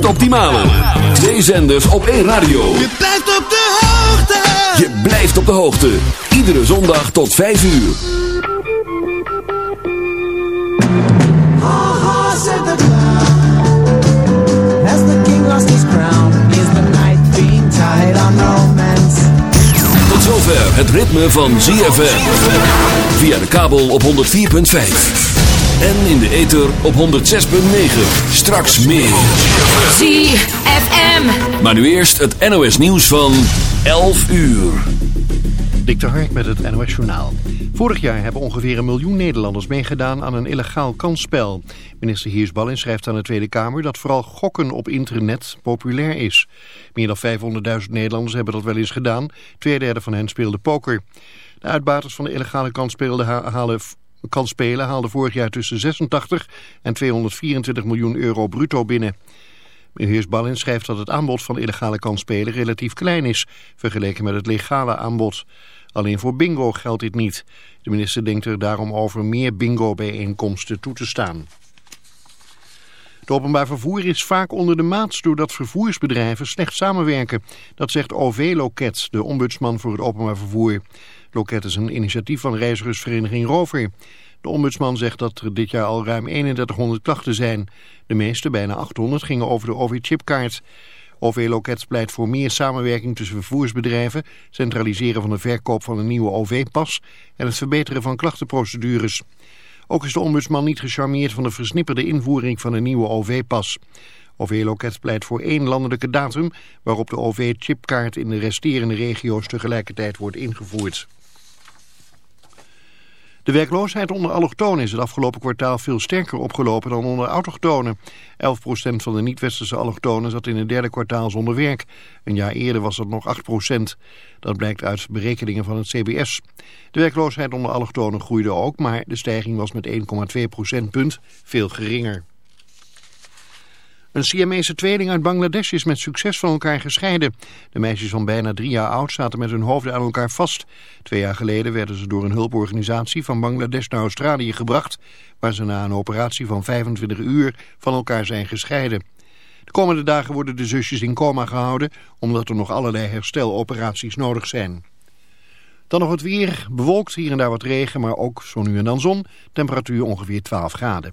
meest optimale. Twee zenders op één radio. Je blijft op de hoogte. Je blijft op de hoogte. Iedere zondag tot 5 uur. Ha ha, said the clown. As the king lost his crown, is the night being tied on romance? Tot zover het ritme van ZFM. Via de kabel op 104.5. En in de ether op 106.9. Straks meer. ZFM. Maar nu eerst het NOS nieuws van 11 uur. Dik de Hark met het NOS Journaal. Vorig jaar hebben ongeveer een miljoen Nederlanders meegedaan aan een illegaal kansspel. Minister Heersbalin schrijft aan de Tweede Kamer dat vooral gokken op internet populair is. Meer dan 500.000 Nederlanders hebben dat wel eens gedaan. Tweederde van hen speelde poker. De uitbaters van de illegale kansspelen halen kansspelen haalden vorig jaar tussen 86 en 224 miljoen euro bruto binnen. Meneer Ballin schrijft dat het aanbod van illegale kansspelen relatief klein is, vergeleken met het legale aanbod. Alleen voor bingo geldt dit niet. De minister denkt er daarom over meer bingo-bijeenkomsten toe te staan. Het openbaar vervoer is vaak onder de maat doordat vervoersbedrijven slecht samenwerken. Dat zegt OV Loket, de ombudsman voor het openbaar vervoer. Loket is een initiatief van reizigersvereniging Rover. De ombudsman zegt dat er dit jaar al ruim 3100 klachten zijn. De meeste, bijna 800, gingen over de OV-chipkaart. OV Loket pleit voor meer samenwerking tussen vervoersbedrijven, centraliseren van de verkoop van een nieuwe OV-pas en het verbeteren van klachtenprocedures. Ook is de ombudsman niet gecharmeerd van de versnipperde invoering van een nieuwe OV-pas. OV Loket pleit voor één landelijke datum waarop de OV-chipkaart in de resterende regio's tegelijkertijd wordt ingevoerd. De werkloosheid onder allochtonen is het afgelopen kwartaal veel sterker opgelopen dan onder autochtonen. 11% van de niet-westerse allochtonen zat in het derde kwartaal zonder werk. Een jaar eerder was dat nog 8%. Dat blijkt uit berekeningen van het CBS. De werkloosheid onder allochtonen groeide ook, maar de stijging was met 1,2 procentpunt veel geringer. Een Siamese tweeling uit Bangladesh is met succes van elkaar gescheiden. De meisjes van bijna drie jaar oud zaten met hun hoofden aan elkaar vast. Twee jaar geleden werden ze door een hulporganisatie van Bangladesh naar Australië gebracht... waar ze na een operatie van 25 uur van elkaar zijn gescheiden. De komende dagen worden de zusjes in coma gehouden... omdat er nog allerlei hersteloperaties nodig zijn. Dan nog het weer, bewolkt hier en daar wat regen, maar ook zo nu en dan zon. Temperatuur ongeveer 12 graden.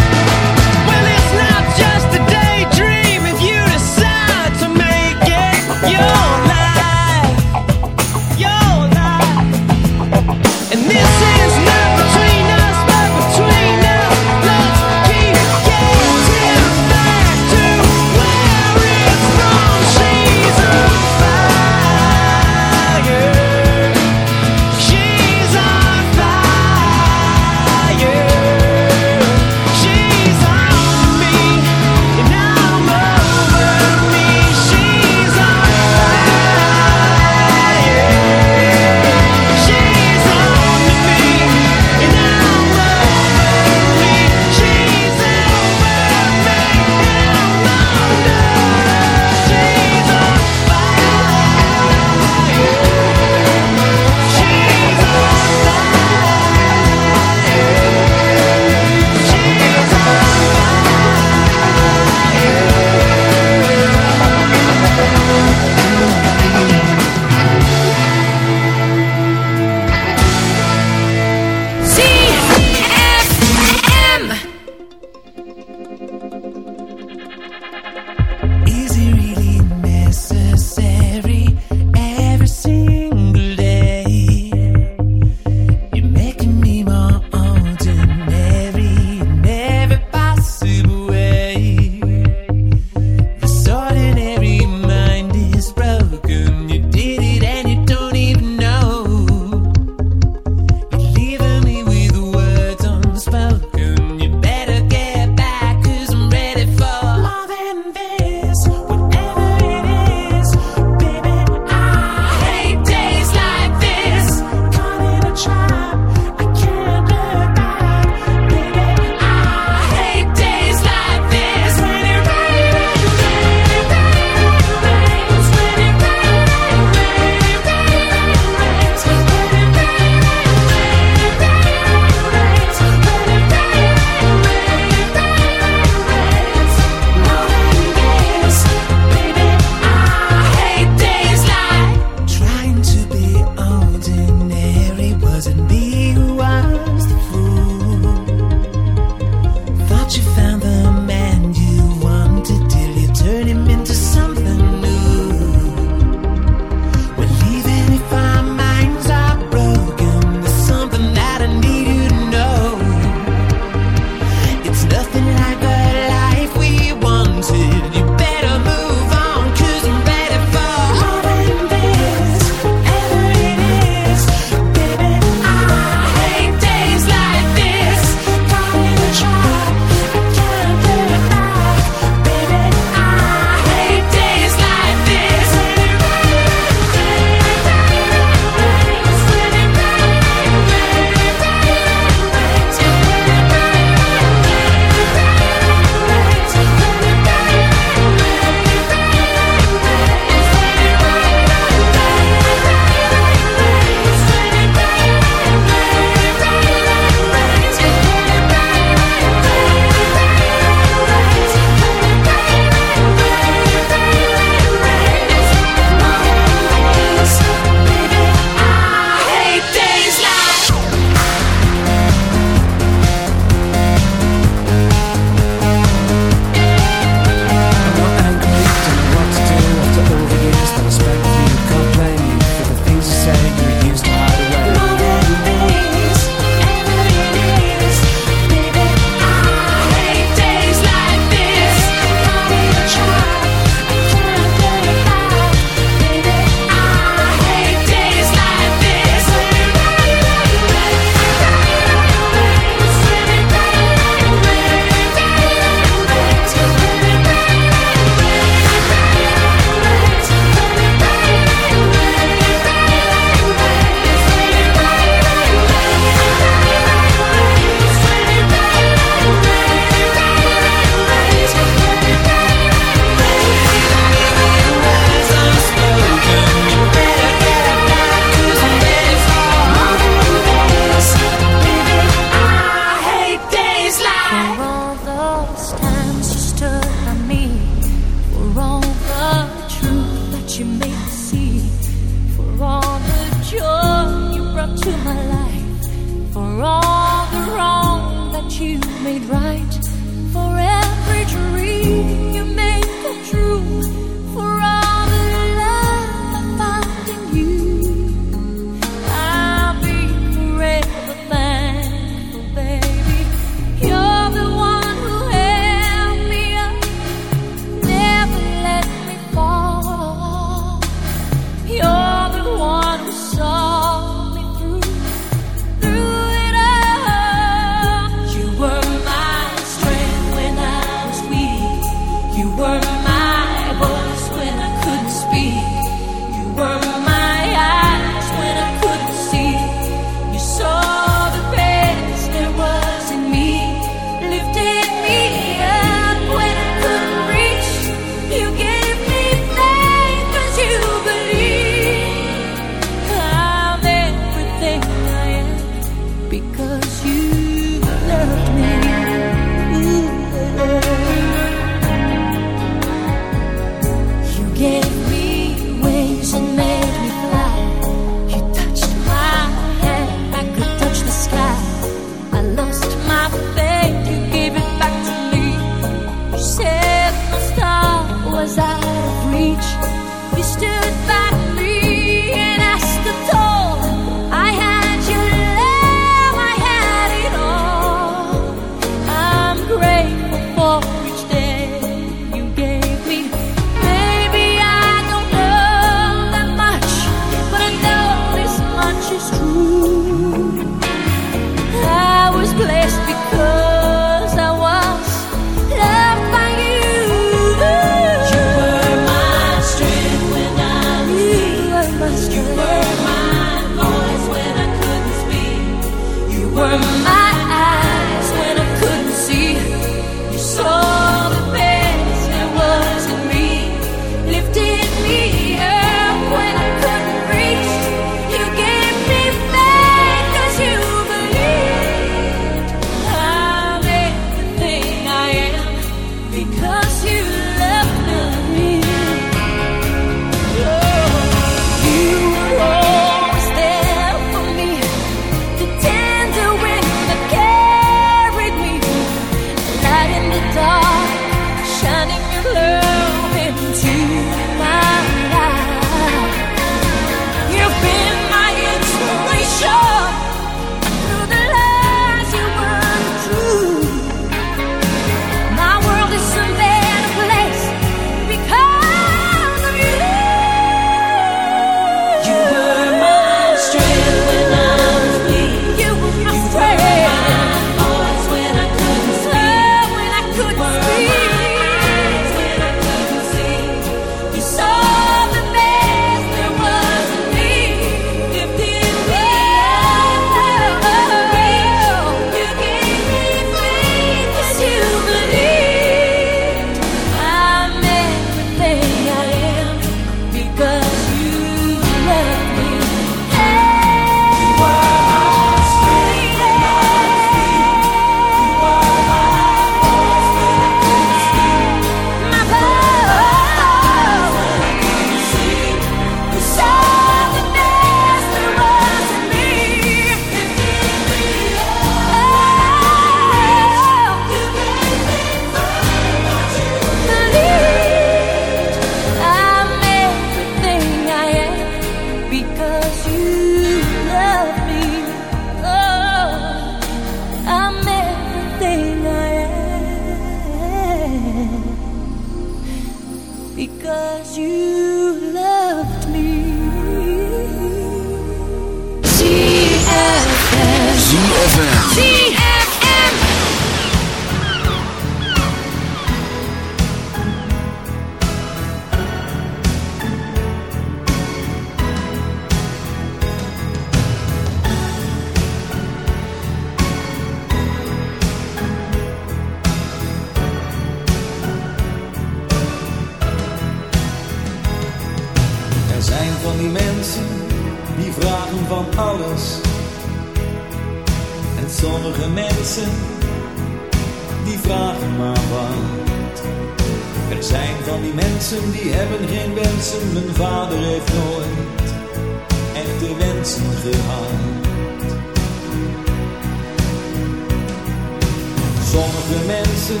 Sommige mensen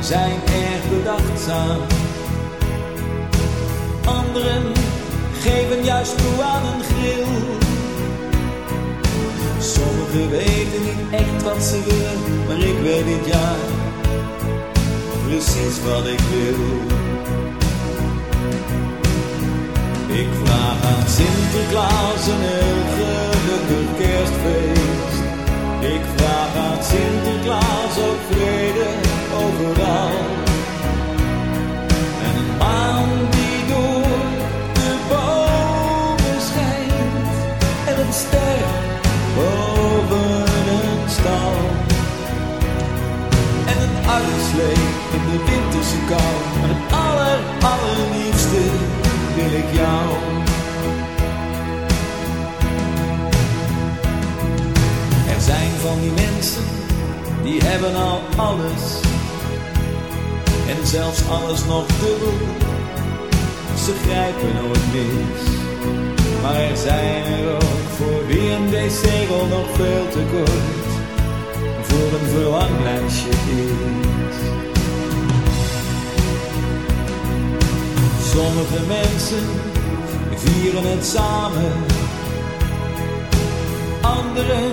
zijn erg bedachtzaam. Anderen geven juist toe aan een grill. Sommigen weten niet echt wat ze willen, maar ik weet dit jaar precies wat ik wil. Ik vraag aan Sinterklaas een heel gelukkig kerstfeest. Ik vraag aan Sinterklaas ook vrede overal. En een maan die door de bomen schijnt. En een ster boven een stal. En een uitslee in de winterse kou. En het aller, allerliefste wil ik jou. Zijn van die mensen, die hebben al alles. En zelfs alles nog dubbel. Ze grijpen nooit mis. Maar er zijn er ook voor wie een wc-rol nog veel te kort voor een verlanglijstje is. Sommige mensen vieren het samen, anderen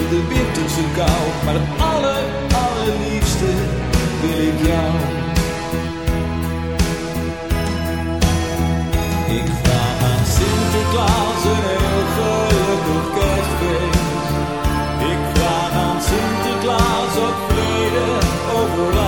in de winterse kou. Maar het aller, allerliefste wil ik jou. Ik vraag aan Sinterklaas een heel gelukkig kerstfeest. Ik vraag aan Sinterklaas ook vrede overal.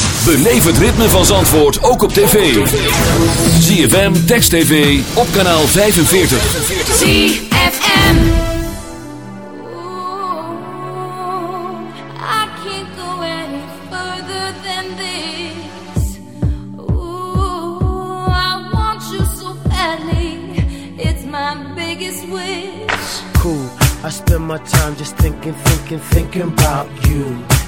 Beleef het ritme van Zandvoort ook op tv. ZFM, Text TV, op kanaal 45. ZFM. I can't go any further than this. Ooh, I want you so badly. It's my biggest wish. cool. I spend my time just thinking, thinking, thinking about you.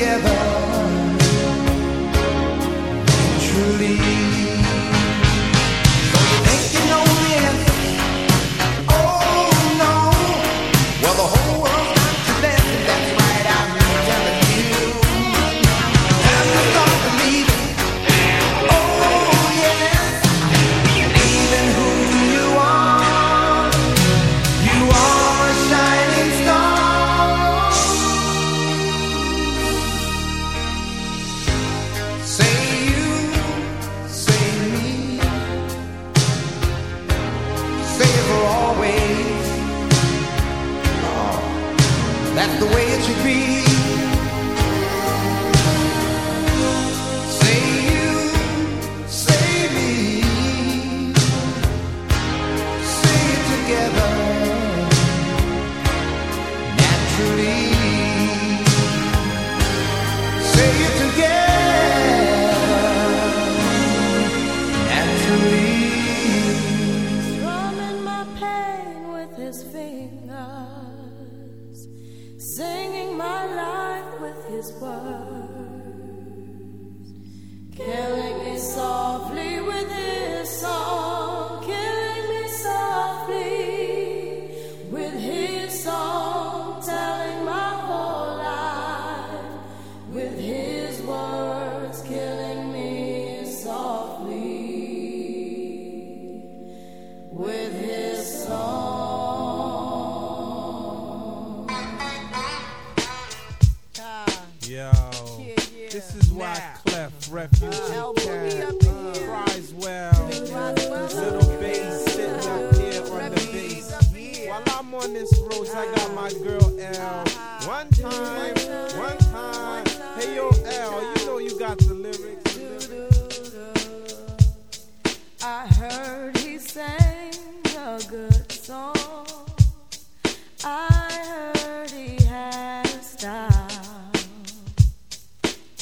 together. Truly. Roswell. Little bass sitting up here on the bass. While I'm on this road, I got my ah. girl L. One time, one time. Hey yo, L, you know you got the lyrics. I heard he sang a good song. I heard he had style.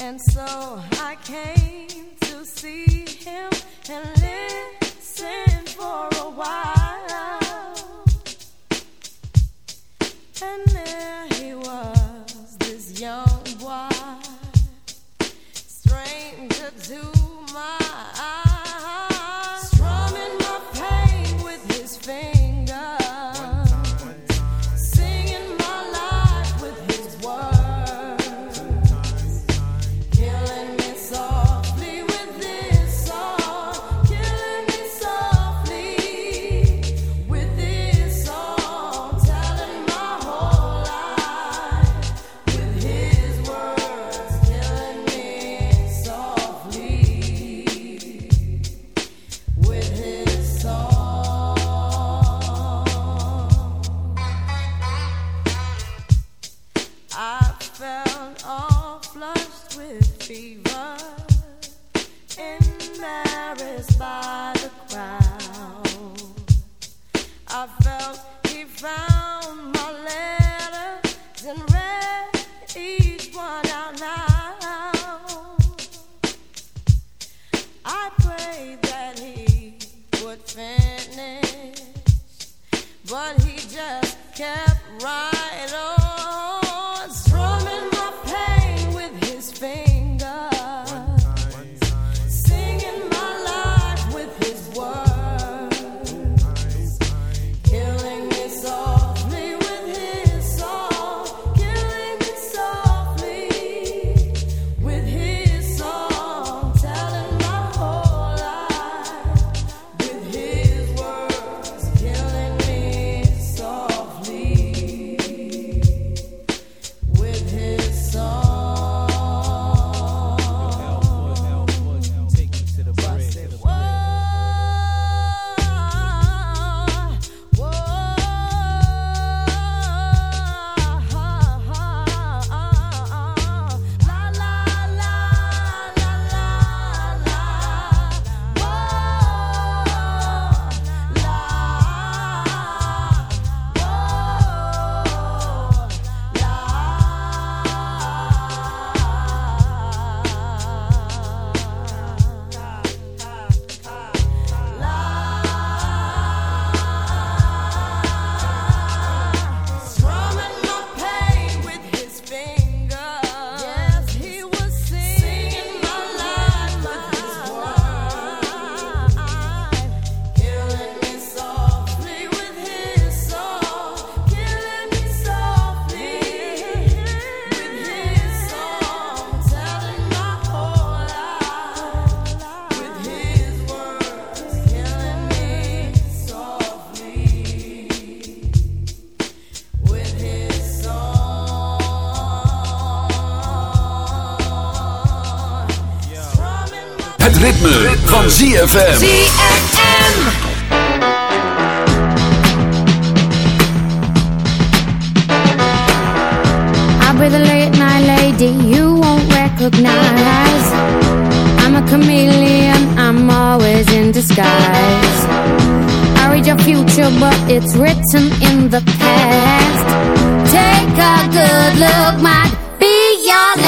And so I came till ZFM. I'll be the late night lady you won't recognize. I'm a chameleon, I'm always in disguise. I read your future but it's written in the past. Take a good look, might be your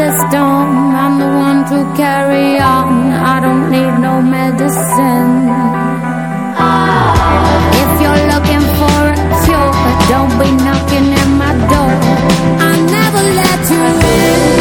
the storm. I'm the one to carry on. I don't need no medicine. If you're looking for a cure, don't be knocking at my door. I'll never let you in.